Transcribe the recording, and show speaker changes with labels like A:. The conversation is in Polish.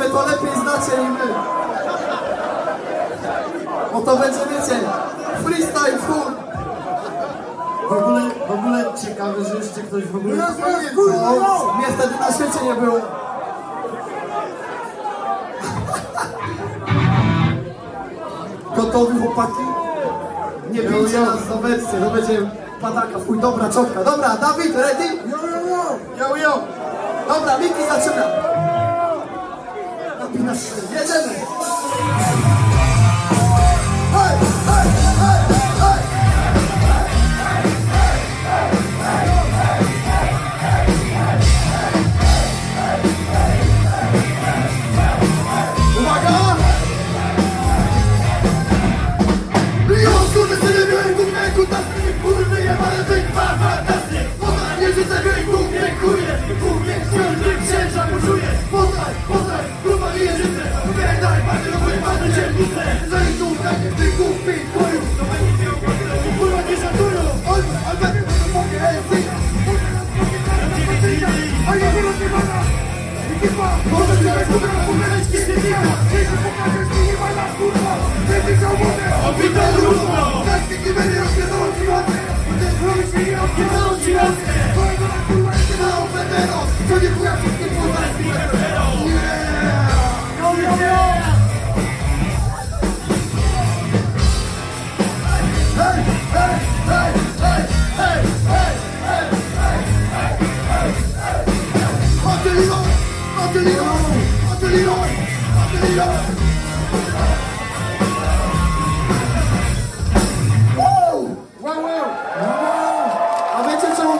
A: wy to lepiej znacie niż my. Bo to będzie, wiecie, freestyle full. W ogóle,
B: w ogóle ciekawe, że jeszcze ktoś w ogóle... No, no!
A: Mnie wtedy na świecie nie było. Gotowi chłopaki? Nie bijcie nas za wersję, to będzie padaka, fuj, dobra czotka. Dobra, Dawid, ready?
B: Yo, yo, yo!
A: Yo, yo! Dobra, Miki zaczyna!
B: 皆す。いらっしゃい。Pierdaj, patrzę na moje palce dzielnice Zajdą tak ty głupi twoju Kurwa nie szacują Albo, albo Fuck AFC A ja nie rozjebana Ekipa, może teraz kurwa Umerać kiedy nie ma Jeśli pokażę Yeah.